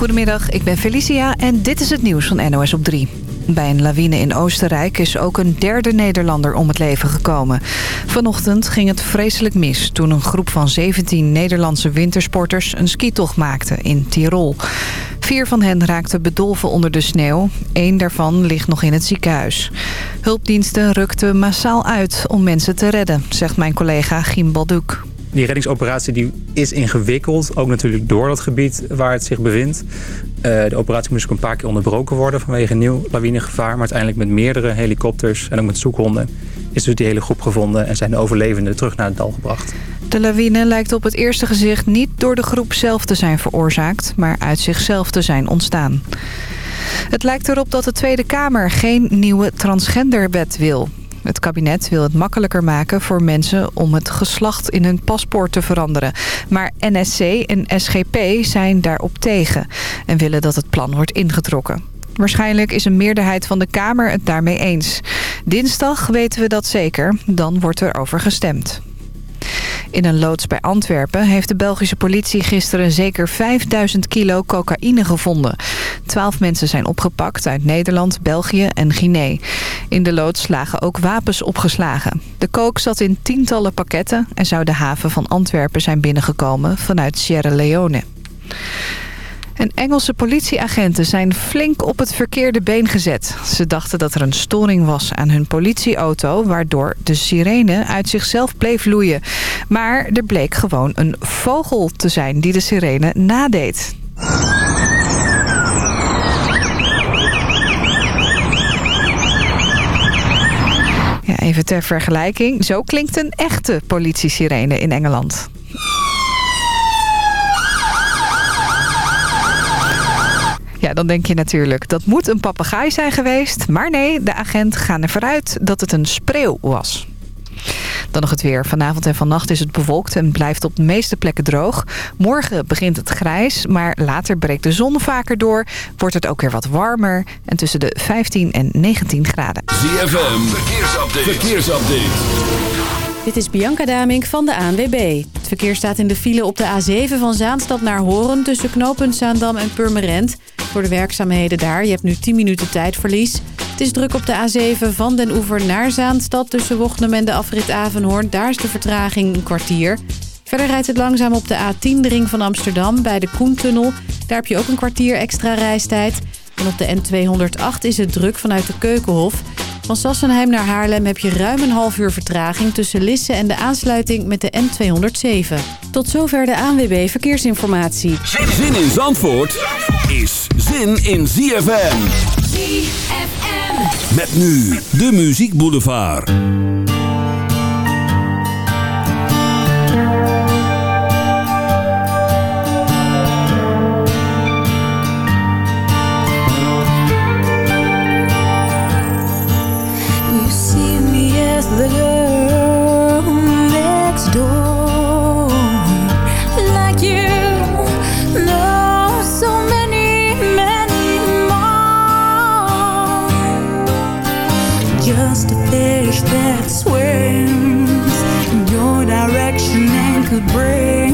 Goedemiddag, ik ben Felicia en dit is het nieuws van NOS op 3. Bij een lawine in Oostenrijk is ook een derde Nederlander om het leven gekomen. Vanochtend ging het vreselijk mis toen een groep van 17 Nederlandse wintersporters een skitocht maakte in Tirol. Vier van hen raakten bedolven onder de sneeuw. Eén daarvan ligt nog in het ziekenhuis. Hulpdiensten rukten massaal uit om mensen te redden, zegt mijn collega Gim Balduk. Die reddingsoperatie die is ingewikkeld, ook natuurlijk door dat gebied waar het zich bevindt. Uh, de operatie moest ook een paar keer onderbroken worden vanwege nieuw lawinegevaar. Maar uiteindelijk met meerdere helikopters en ook met zoekhonden is dus die hele groep gevonden en zijn de overlevenden terug naar het dal gebracht. De lawine lijkt op het eerste gezicht niet door de groep zelf te zijn veroorzaakt, maar uit zichzelf te zijn ontstaan. Het lijkt erop dat de Tweede Kamer geen nieuwe transgenderwet wil. Het kabinet wil het makkelijker maken voor mensen om het geslacht in hun paspoort te veranderen. Maar NSC en SGP zijn daarop tegen en willen dat het plan wordt ingetrokken. Waarschijnlijk is een meerderheid van de Kamer het daarmee eens. Dinsdag weten we dat zeker, dan wordt er over gestemd. In een loods bij Antwerpen heeft de Belgische politie gisteren zeker 5000 kilo cocaïne gevonden. Twaalf mensen zijn opgepakt uit Nederland, België en Guinea. In de loods lagen ook wapens opgeslagen. De coke zat in tientallen pakketten en zou de haven van Antwerpen zijn binnengekomen vanuit Sierra Leone. En Engelse politieagenten zijn flink op het verkeerde been gezet. Ze dachten dat er een storing was aan hun politieauto... waardoor de sirene uit zichzelf bleef loeien. Maar er bleek gewoon een vogel te zijn die de sirene nadeed. Ja, even ter vergelijking. Zo klinkt een echte politiesirene in Engeland. Ja, dan denk je natuurlijk, dat moet een papegaai zijn geweest. Maar nee, de agent gaat ervan uit dat het een spreeuw was. Dan nog het weer. Vanavond en vannacht is het bewolkt en blijft op de meeste plekken droog. Morgen begint het grijs, maar later breekt de zon vaker door. Wordt het ook weer wat warmer en tussen de 15 en 19 graden. ZFM, verkeersupdate. verkeersupdate. Dit is Bianca Damink van de ANWB. Het verkeer staat in de file op de A7 van Zaanstad naar Horen... tussen knooppunt Zaandam en Purmerend. Voor de werkzaamheden daar. Je hebt nu 10 minuten tijdverlies. Het is druk op de A7 van Den Oever naar Zaanstad... tussen Wochnum en de afrit Avenhoorn. Daar is de vertraging een kwartier. Verder rijdt het langzaam op de A10, de ring van Amsterdam... bij de Koentunnel. Daar heb je ook een kwartier extra reistijd... En op de N208 is het druk vanuit de Keukenhof. Van Sassenheim naar Haarlem heb je ruim een half uur vertraging... tussen Lisse en de aansluiting met de N207. Tot zover de ANWB Verkeersinformatie. Zin in Zandvoort is zin in ZFM. ZFM. Met nu de Muziek Boulevard. Swims in your direction and could bring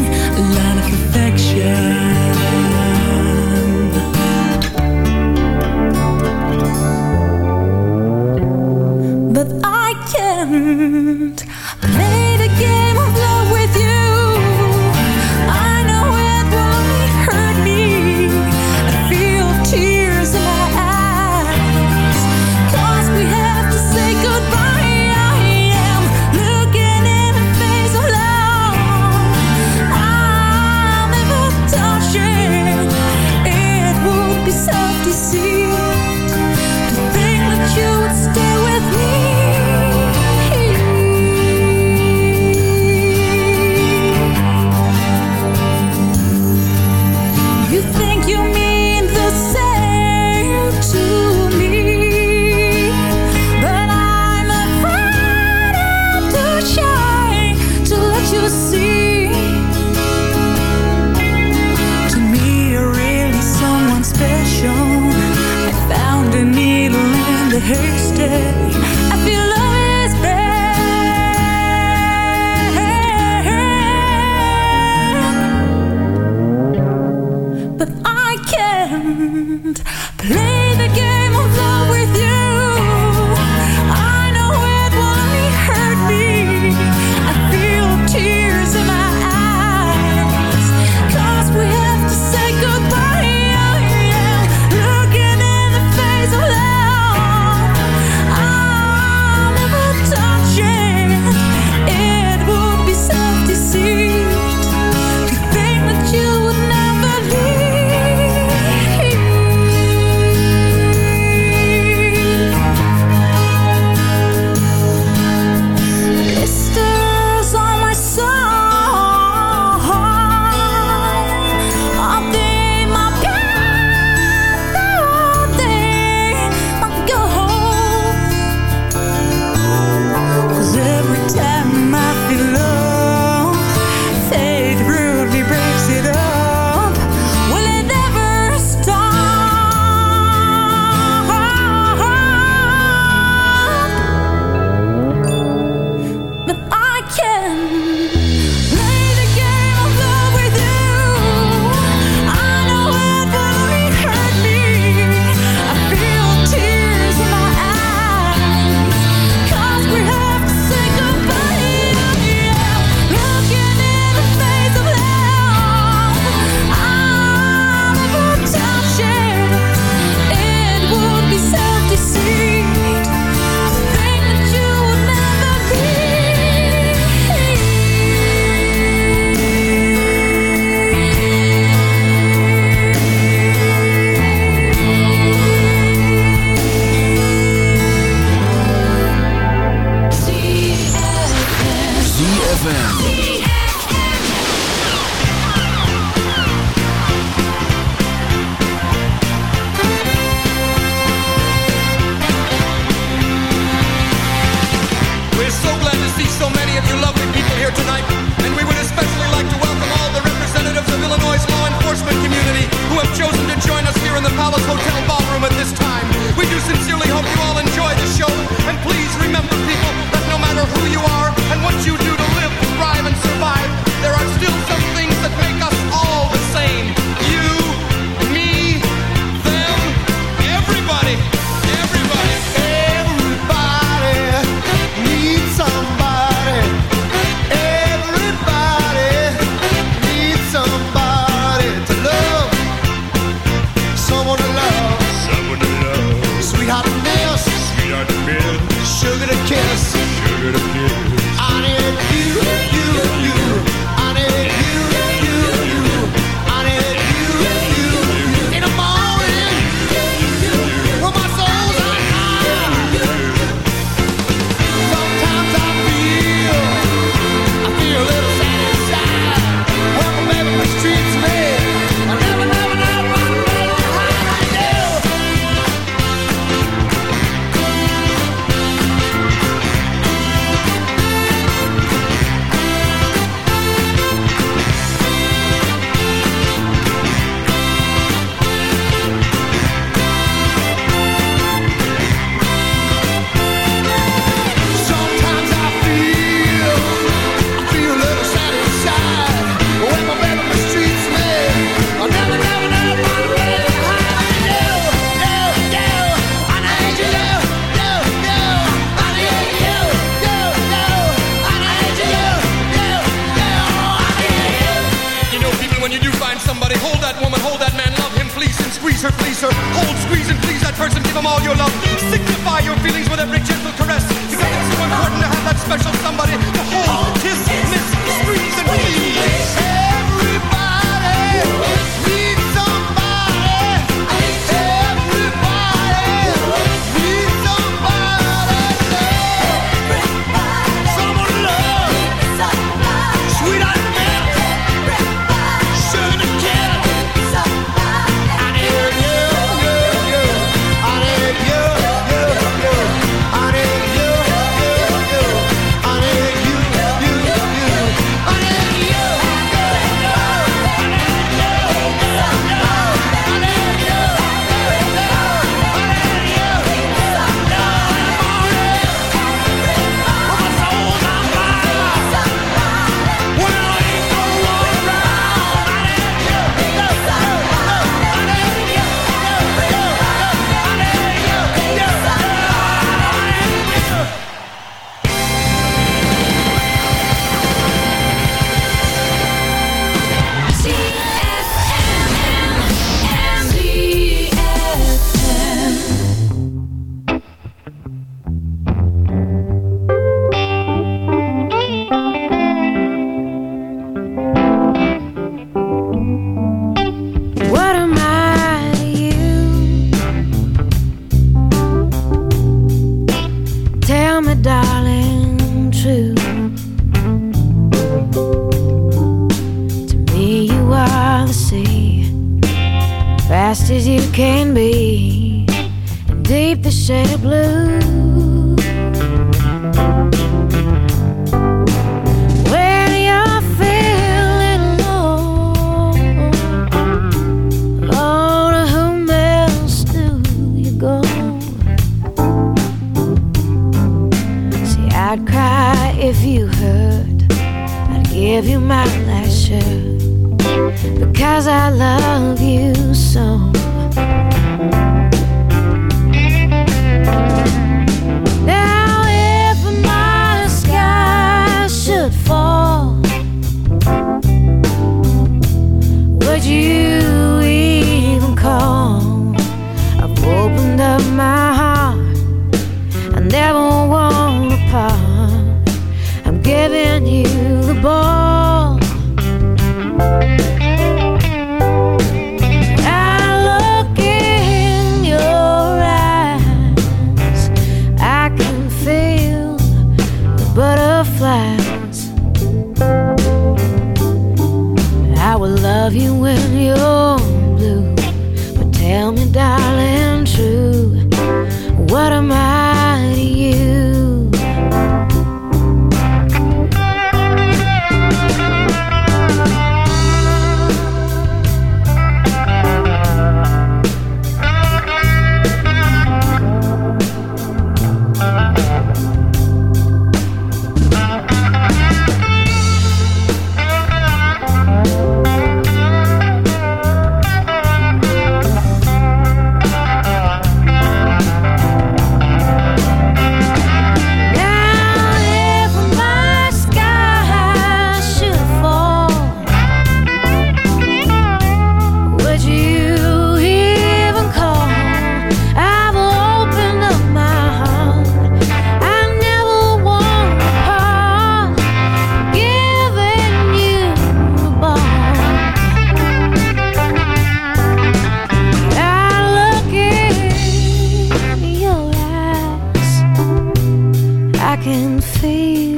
feel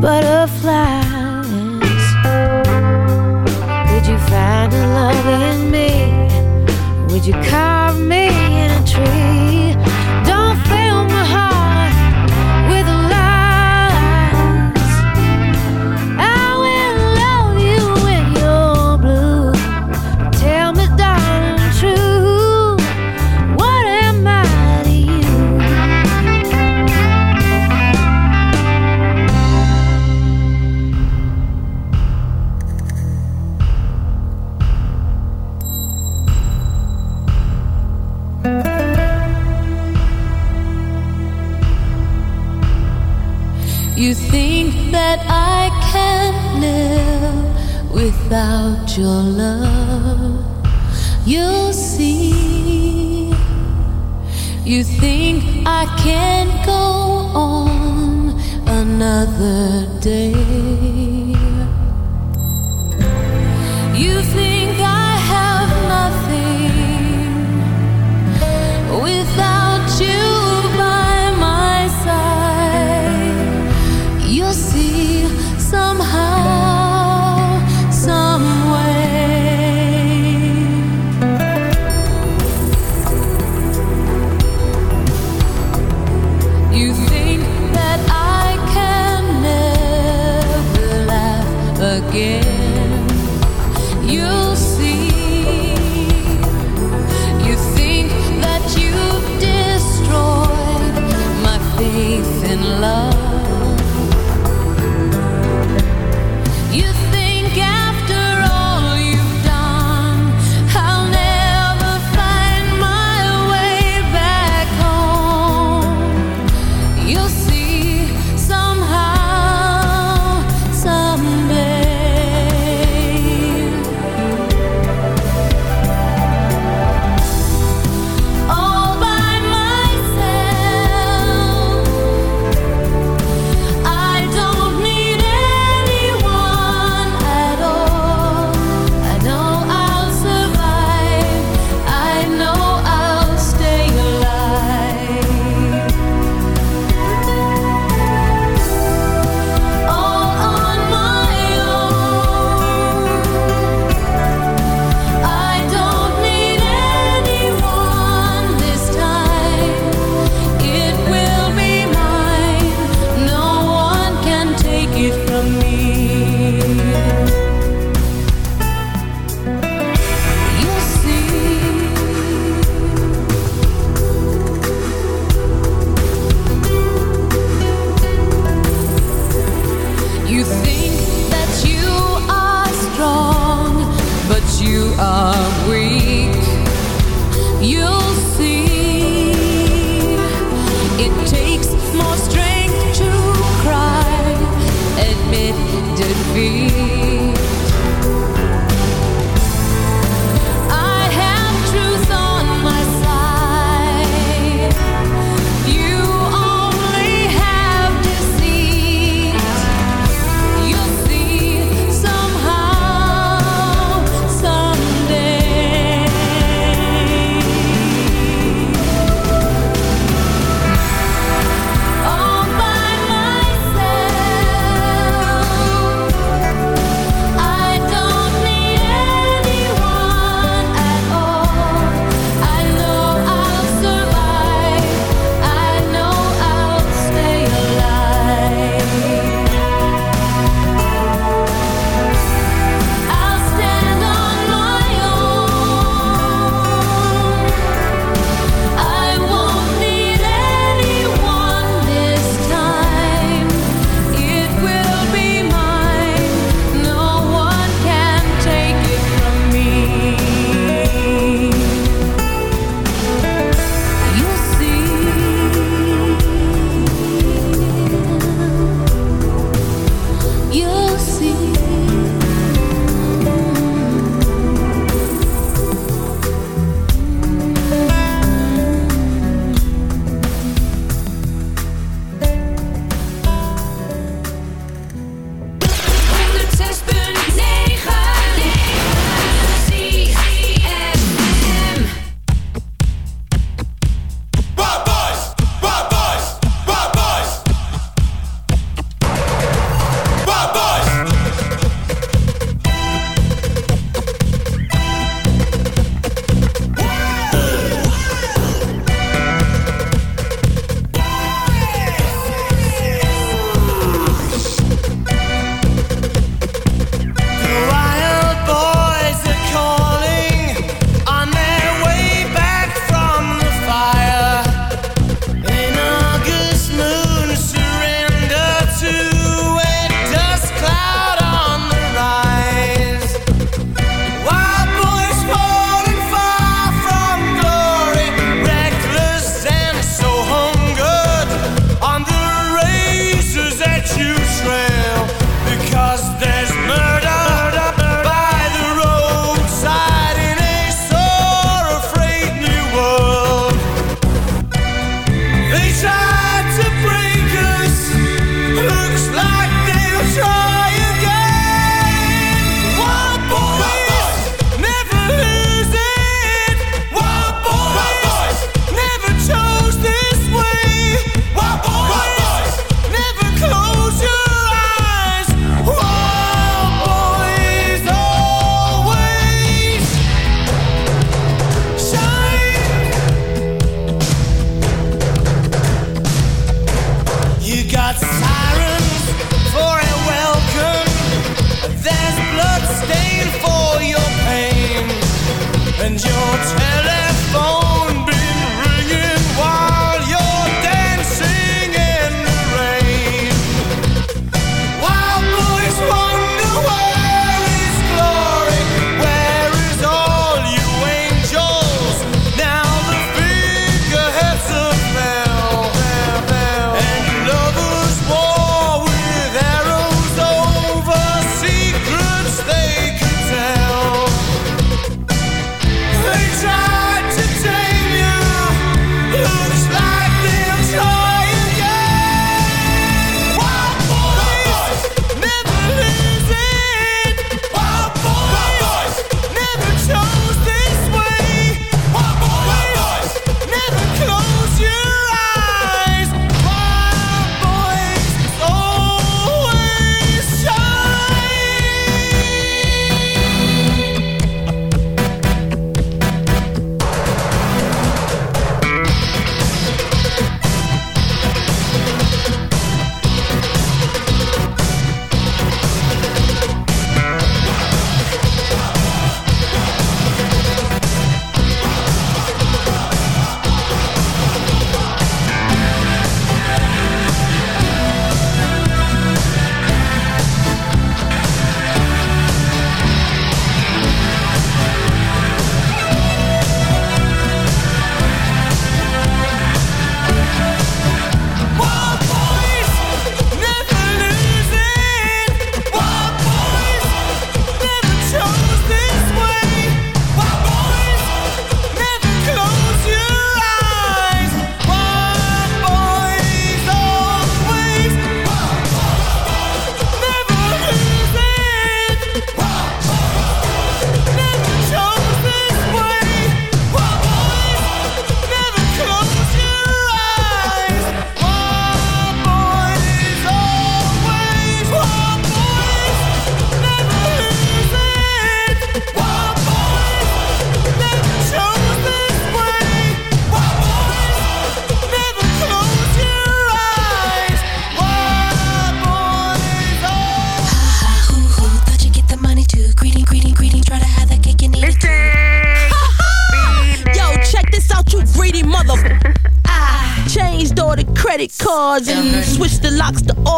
butterflies. Could you find a love in me? Would you carve me in a tree? about your love. You'll see. You think I can go on another day.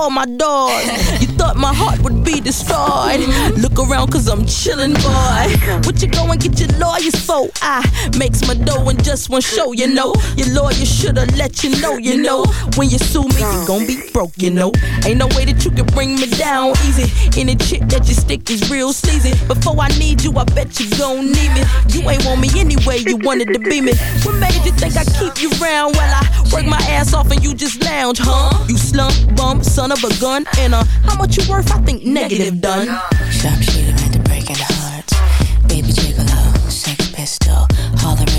Oh, locks to destroyed. Look around cause I'm chillin', boy. What you go and get your lawyers for? I makes my dough in just one show, you know. Your lawyer shoulda let you know, you know. When you sue me, you gon' be broke, you know. Ain't no way that you can bring me down easy. Any chick that you stick is real sleazy. Before I need you, I bet you gon' need me. You ain't want me anyway, you wanted to be me. What made you think I keep you round while I work my ass off and you just lounge, huh? You slump bum, son of a gun, and uh, how much you worth? I think negative done. Sharpshooter into breaking hearts. Baby gigolo, sex pistol, hollering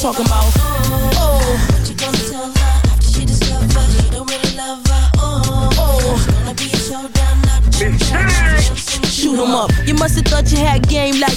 talking about. Oh, What you gonna tell her after she discovers you don't really love her? Oh, oh. it's gonna be a showdown, not shoot 'em up. You must have thought you had game like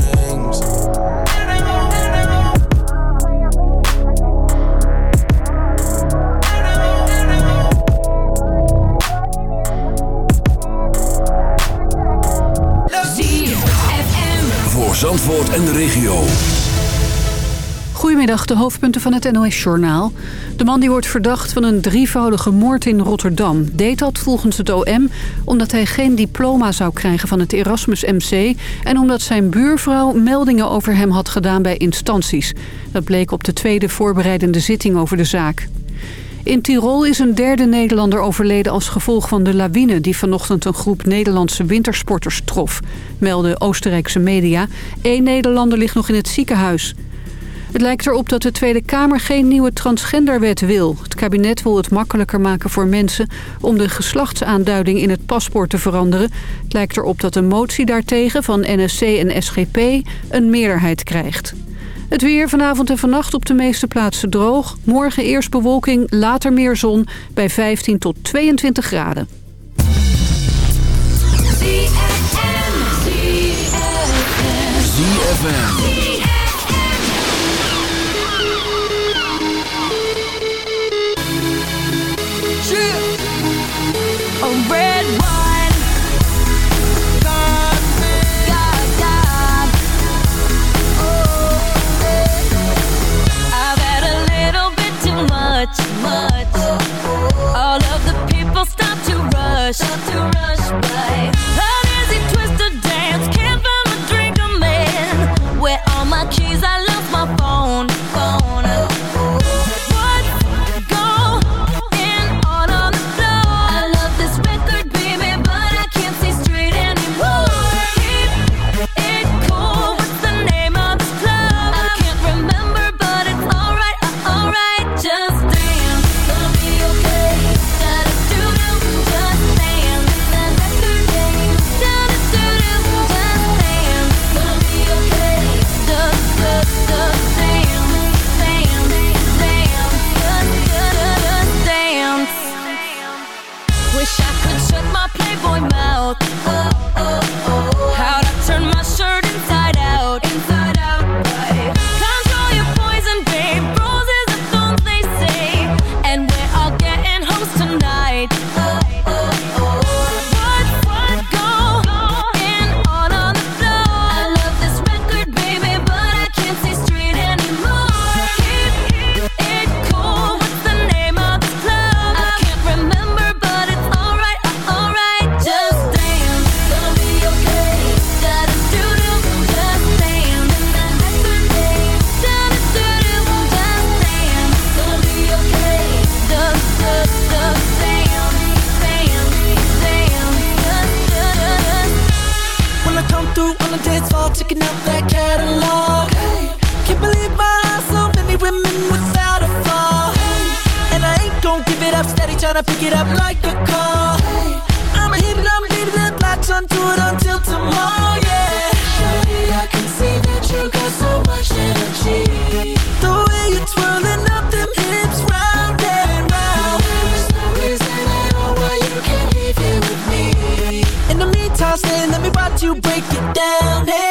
Goedemiddag, de hoofdpunten van het NOS-journaal. De man die wordt verdacht van een drievoudige moord in Rotterdam... deed dat volgens het OM omdat hij geen diploma zou krijgen van het Erasmus MC... en omdat zijn buurvrouw meldingen over hem had gedaan bij instanties. Dat bleek op de tweede voorbereidende zitting over de zaak. In Tirol is een derde Nederlander overleden als gevolg van de lawine... die vanochtend een groep Nederlandse wintersporters trof, melden Oostenrijkse media. Eén Nederlander ligt nog in het ziekenhuis. Het lijkt erop dat de Tweede Kamer geen nieuwe transgenderwet wil. Het kabinet wil het makkelijker maken voor mensen om de geslachtsaanduiding in het paspoort te veranderen. Het lijkt erop dat een motie daartegen van NSC en SGP een meerderheid krijgt. Het weer vanavond en vannacht op de meeste plaatsen droog. Morgen eerst bewolking, later meer zon bij 15 tot 22 graden. ZFM. Much, much. All of the people stop to rush, to rush by. break it down. Hey.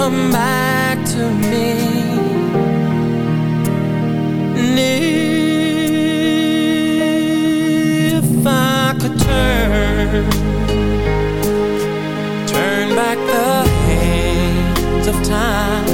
come back to me. And if I could turn Turn back the hands of time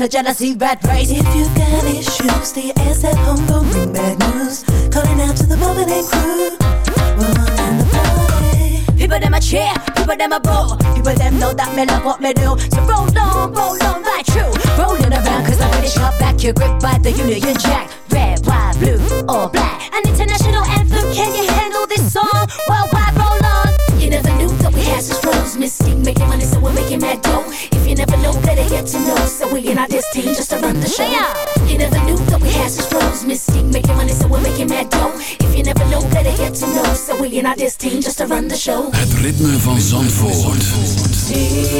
a jealousy red race. If you got issues, stay your ass at home, don't bring bad news. Calling out to the woman and crew. The people them a cheer, people them a boo People them know that me love what me do So roll on, roll on like you Rolling around cause I'm ready to back your grip by the Union Jack If you never know better yet, to know. So we in our destiny, just to run the show. You never knew that we had such flows. Mystique making money, so we're making mad dough. If you never know better yet, to know. So we in our destiny, just to run the show. Het ritme van Zandvoort. Zandvoort.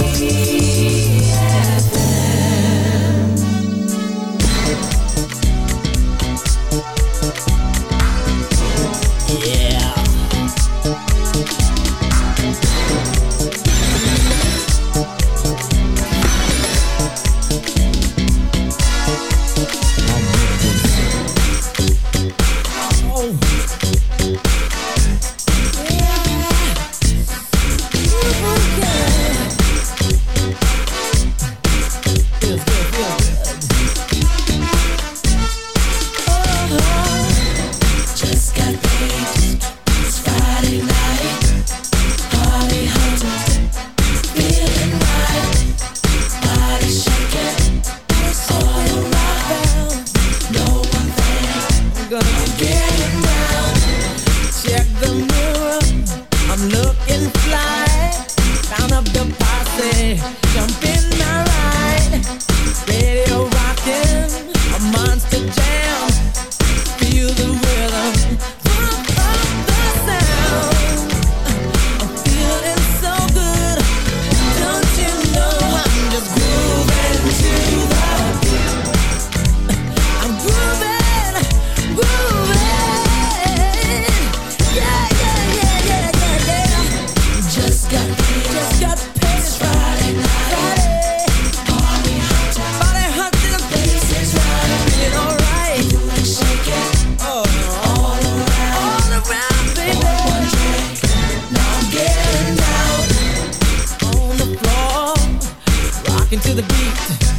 To the beat.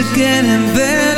Is it getting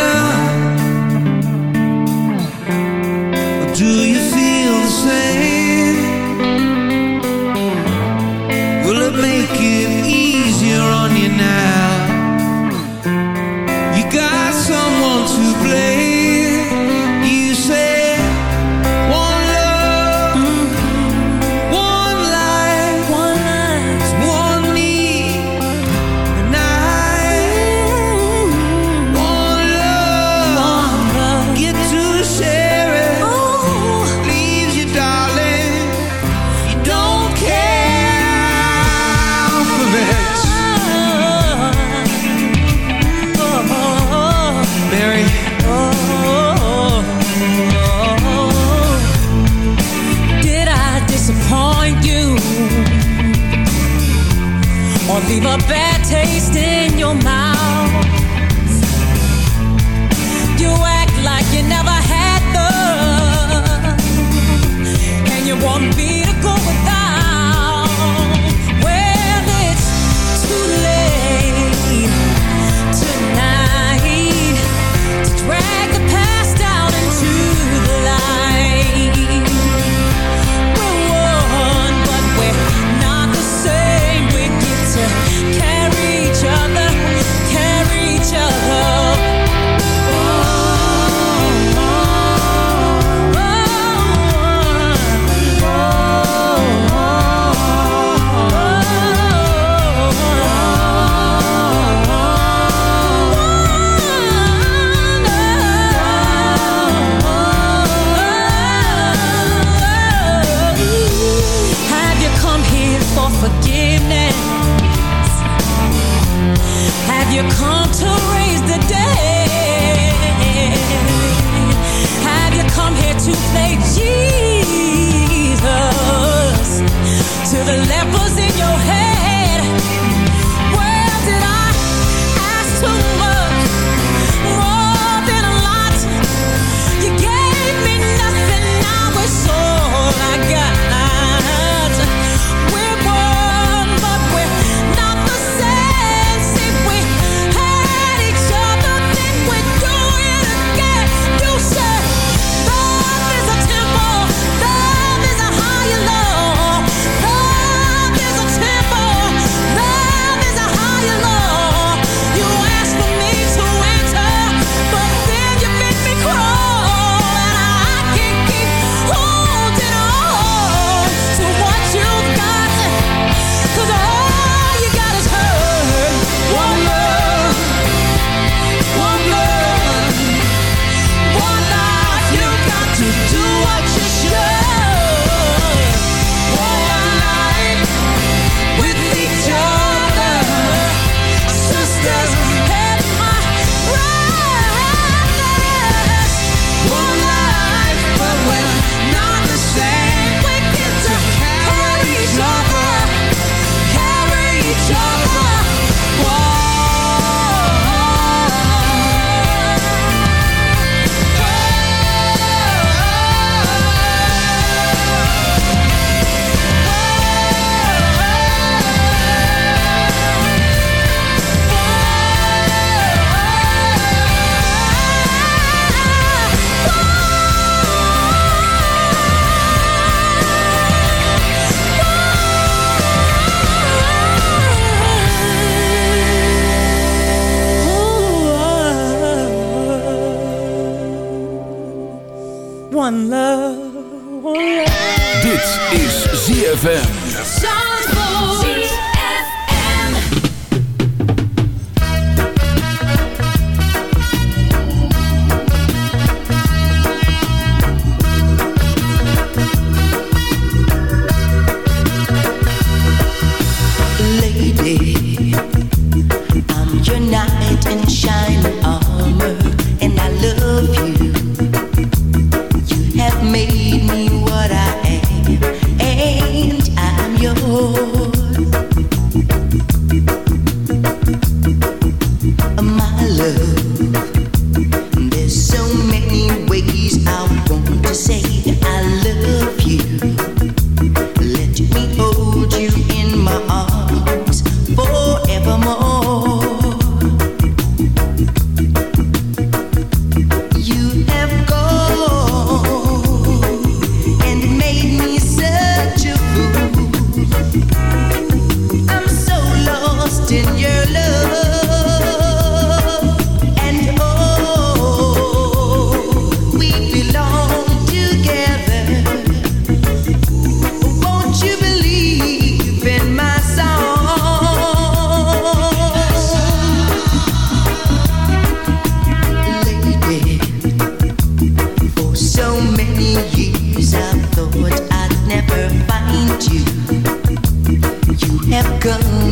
You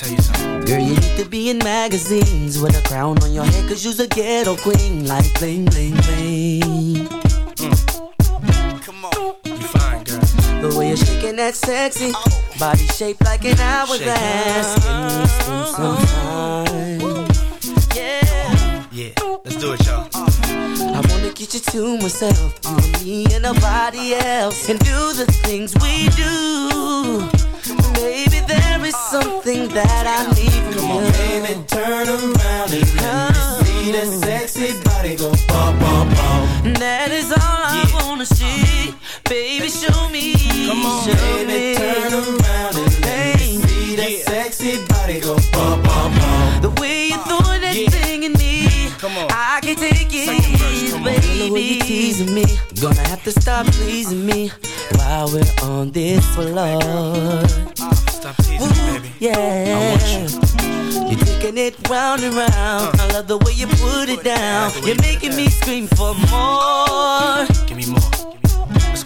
Yeah, I gotta tell you something. Girl, you need to be in magazines with a crown on your head, cause you's a ghetto queen, like bling, bling, bling. Mm. Come on, You fine, girl. The way you're shaking that sexy body shaped like an hourglass. Can we spend some time? Yeah. Yeah, let's do it, y'all. I wanna get you to myself, you and me and nobody else, and do the things we do. Baby, there is something that I need from Come you. on, baby, turn around and let me see that sexy body go bum, bum, bum. That is all I wanna see. Baby, show me. Come on, show baby, me. turn around and let me see that sexy body go bum, bum, bum. The way you throw that thing thing in me. Come on. I can take it, Second verse, come on. baby. The way you teasing me, gonna have to stop pleasing me while we're on this floor. Stop teasing me, baby. Yeah. I want you. You're taking it round and round. Uh. I love the way you put it down. You're making me scream for more. Give me more.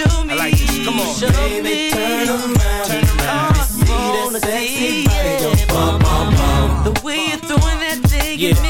show me. I like this. Come on. Show Baby, me. turn around. Turn around. See that sexy body go bum, bum, bum. The way you're throwing that thing Yeah, at me.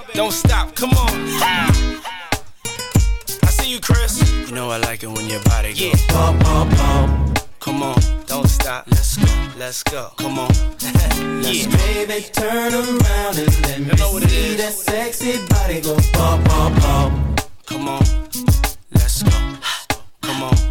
Don't stop. Come on. I see you, Chris. You know I like it when your body goes. Yeah. bum, bum, bum. Come on. Don't stop. Let's go. Let's go. Come on. yeah. Baby, turn around and let me You know what see is. that sexy body go bum, bum, bum. Come on. Let's go. Come on.